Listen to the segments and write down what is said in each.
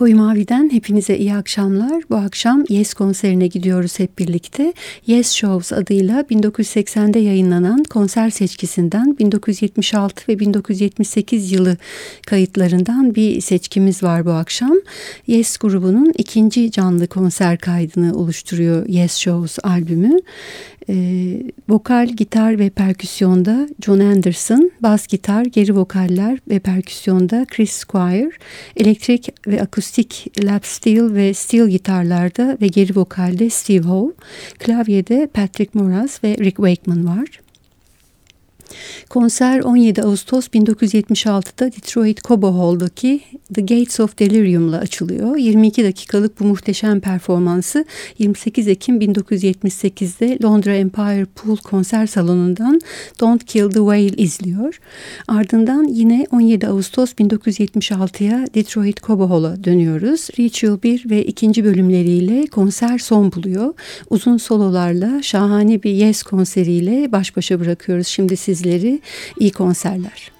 Koyu Mavi'den hepinize iyi akşamlar. Bu akşam Yes konserine gidiyoruz hep birlikte. Yes Shows adıyla 1980'de yayınlanan konser seçkisinden 1976 ve 1978 yılı kayıtlarından bir seçkimiz var bu akşam. Yes grubunun ikinci canlı konser kaydını oluşturuyor Yes Shows albümü. E, vokal, gitar ve perküsyonda John Anderson, bas gitar, geri vokaller ve perküsyonda Chris Squire, elektrik ve akustik lap steel ve steel gitarlarda ve geri vokalde Steve Howe, klavyede Patrick Moraz ve Rick Wakeman var. Konser 17 Ağustos 1976'da Detroit Cobo Hall'daki The Gates of Delirium'la açılıyor. 22 dakikalık bu muhteşem performansı 28 Ekim 1978'de Londra Empire Pool konser salonundan Don't Kill the Whale izliyor. Ardından yine 17 Ağustos 1976'ya Detroit Cobo Hall'a dönüyoruz. Ritual 1 ve 2. bölümleriyle konser son buluyor. Uzun sololarla şahane bir Yes konseriyle baş başa bırakıyoruz şimdi sizleri. İyi konserler.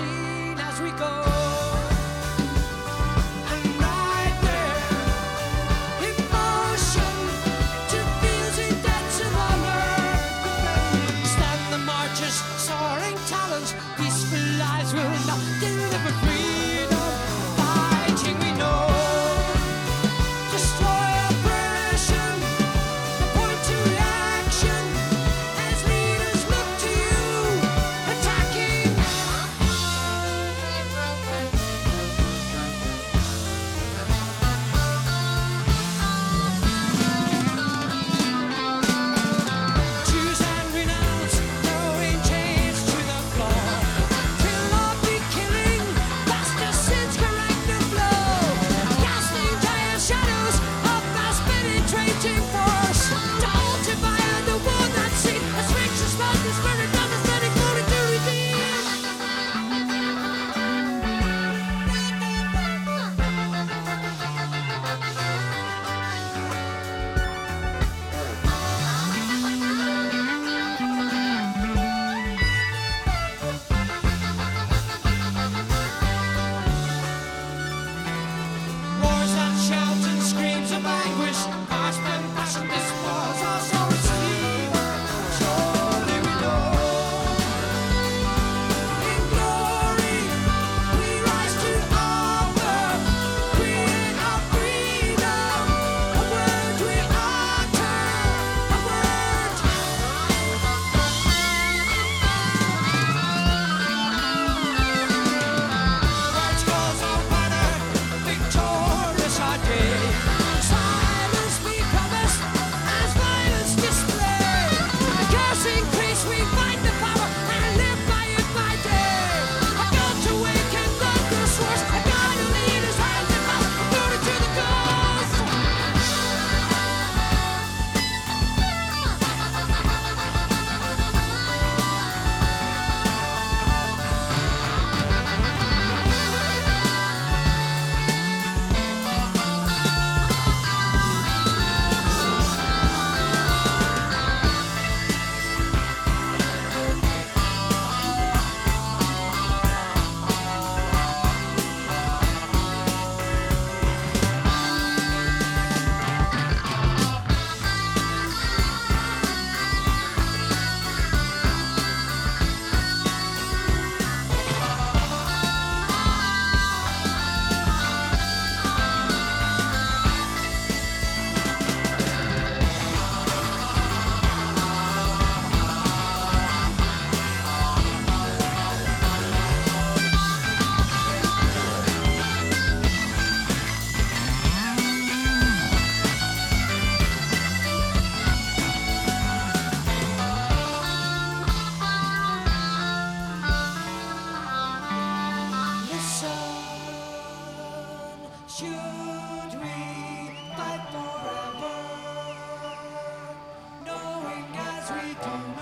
as we go. Should we fight forever, knowing as we do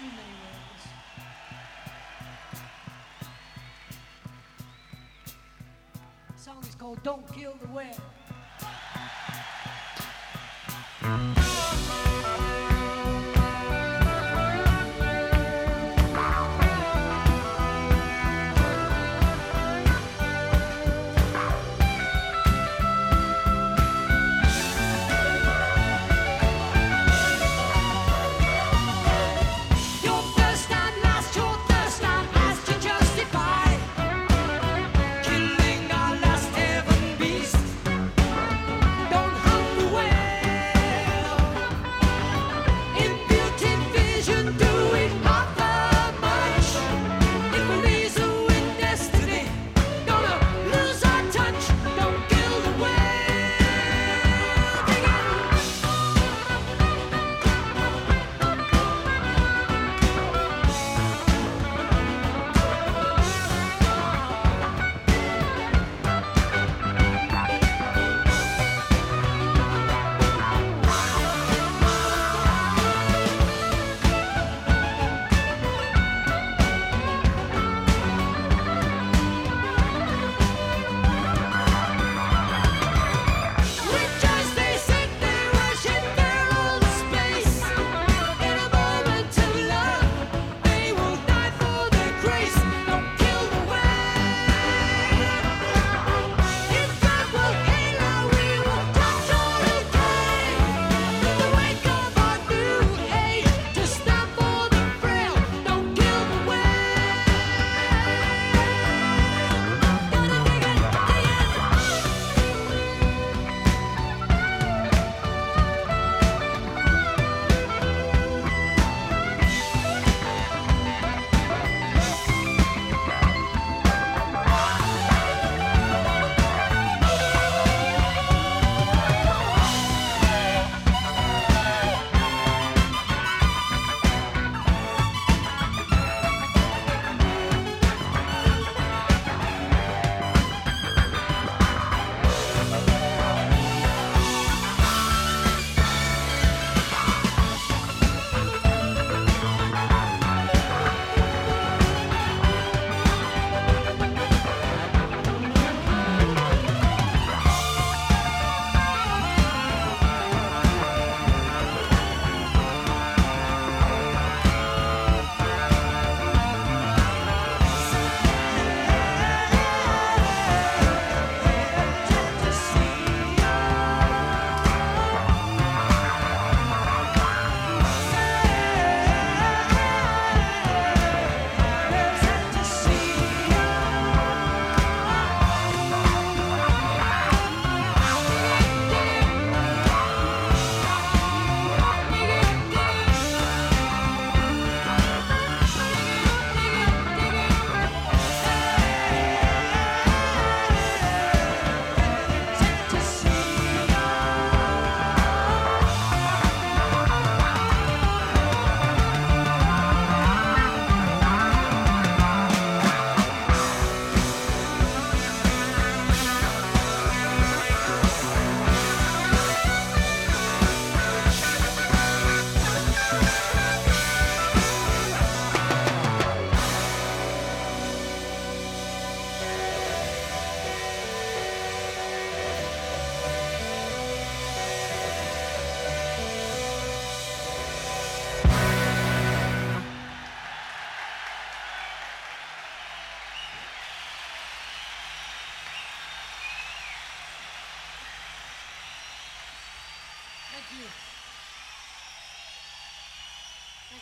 too many words. The song is called Don't Kill the Whale.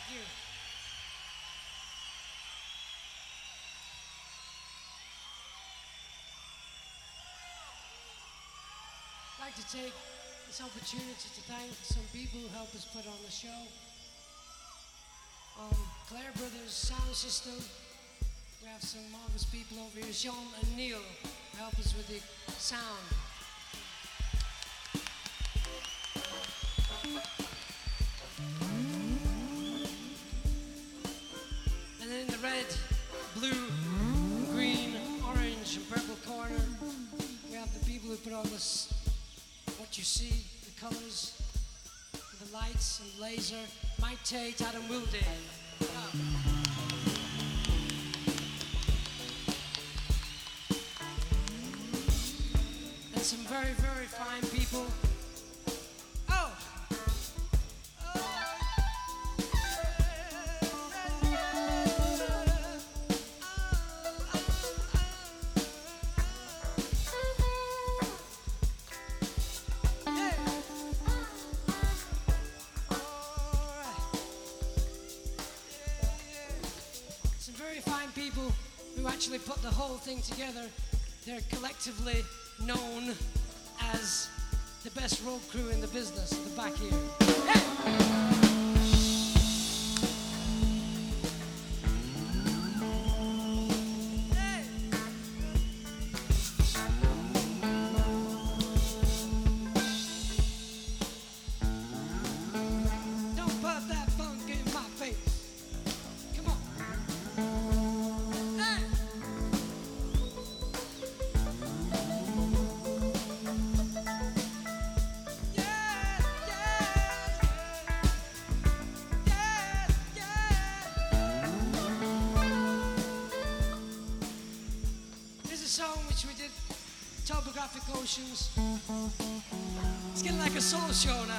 Like to take this opportunity to thank some people who helped us put on the show. Um, Clair Brothers Sound System. We have some marvelous people over here. Sean and Neil help us with the sound. You see, the colors, the lights and laser, Mike Tait, Adam Wilde, who actually put the whole thing together. They're collectively known as the best road crew in the business the back here. Oceans. It's getting like a soul show now.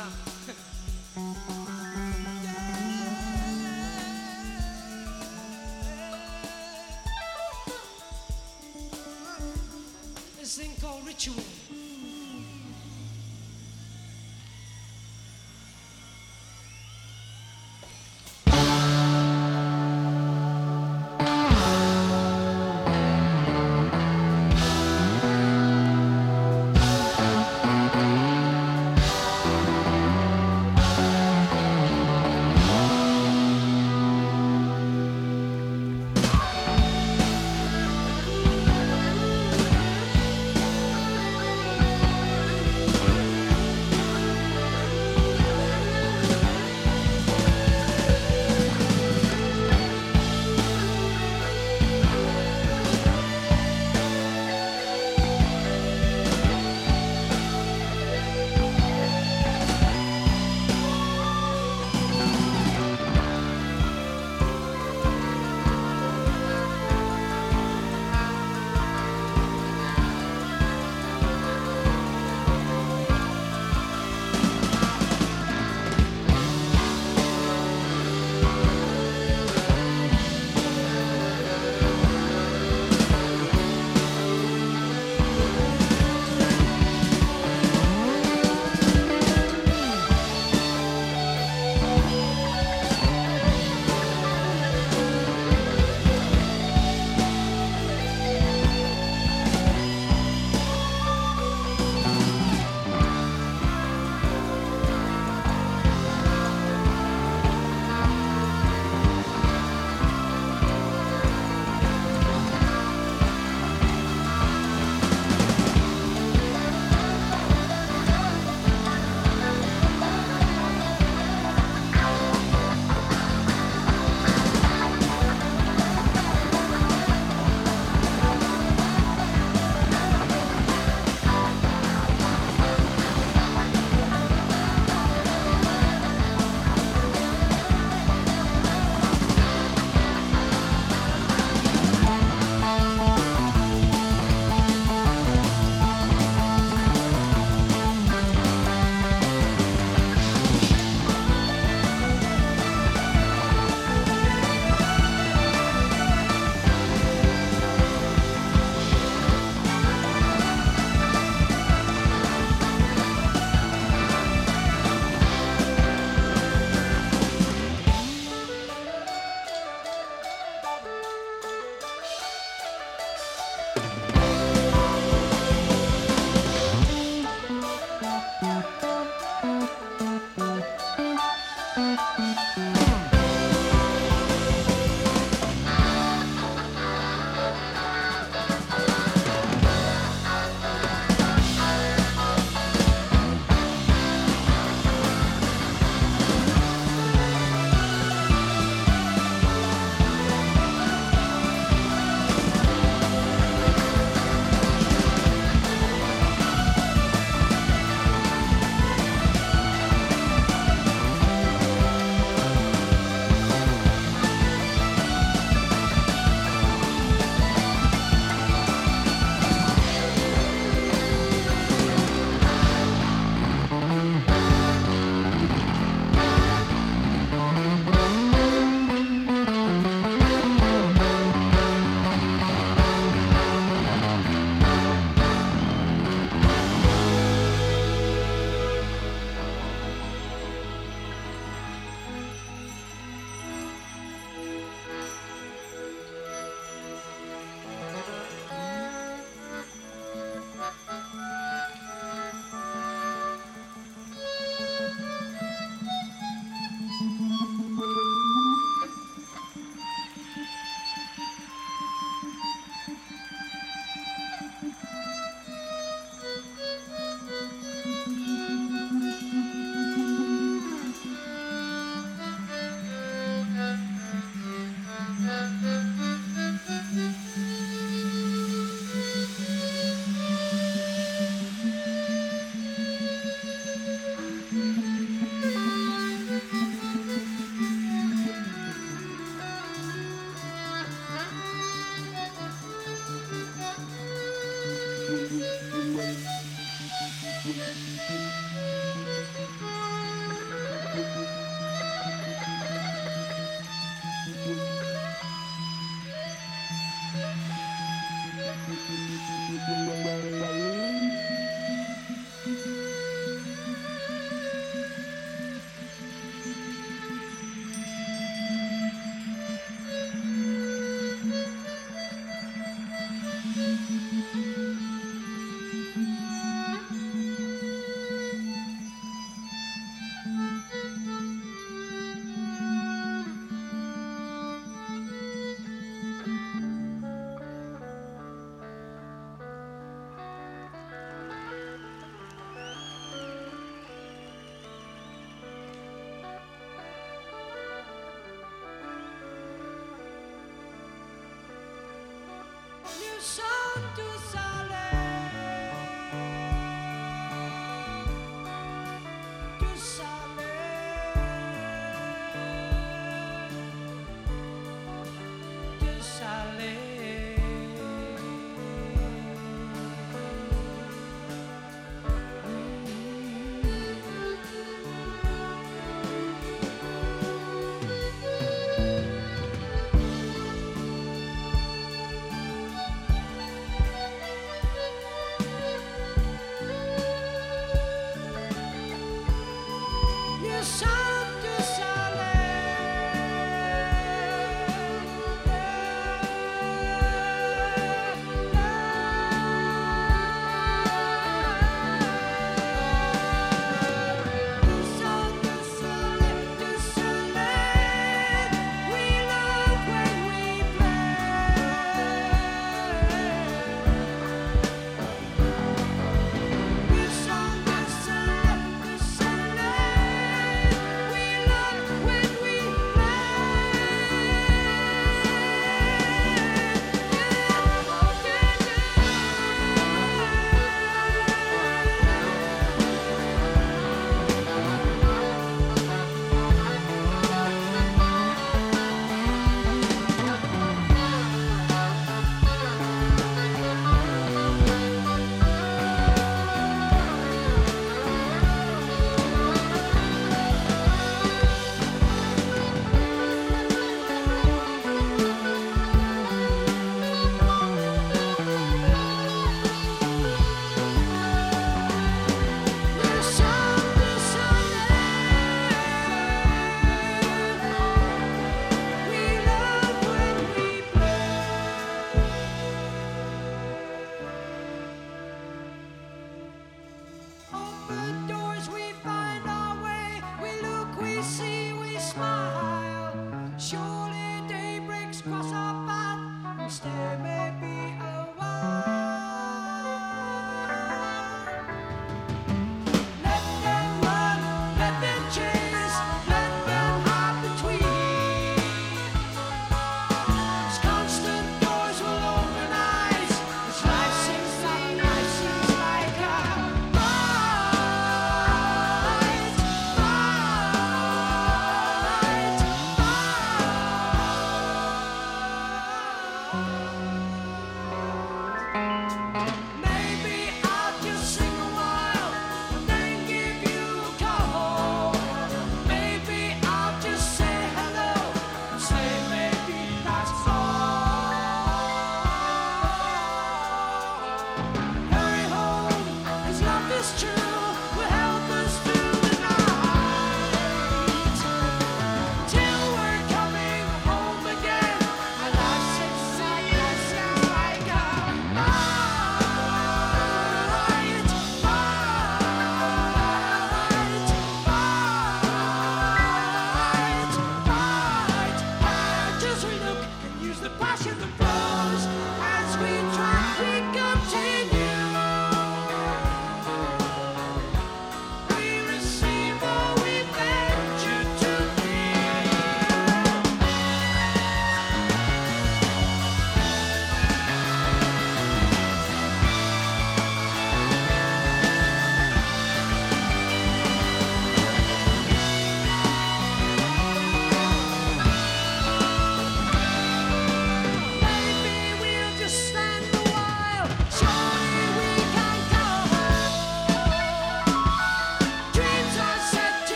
So.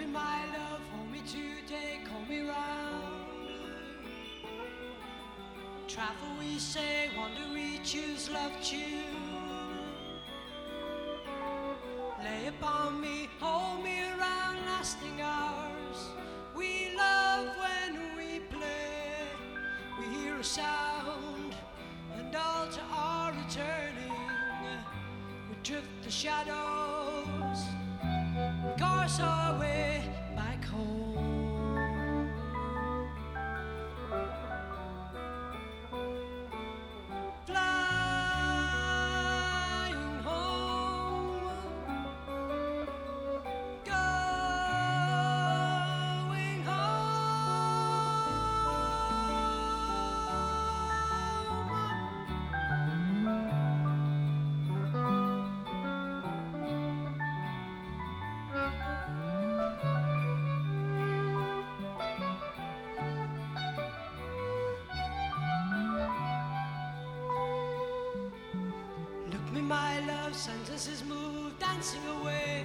Me, my love, hold me today, call me round. Travel we say, wander we choose, love choose. Lay upon me, hold me around, lasting hours. We love when we play, we hear a sound, and all to our returning, we drift the shadows, course our way sentences move, dancing away.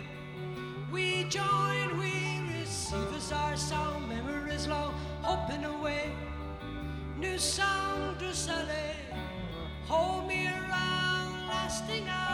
We join, we receive as our sound, memories long, hoping away. New sound to soleil, hold me around, lasting hours.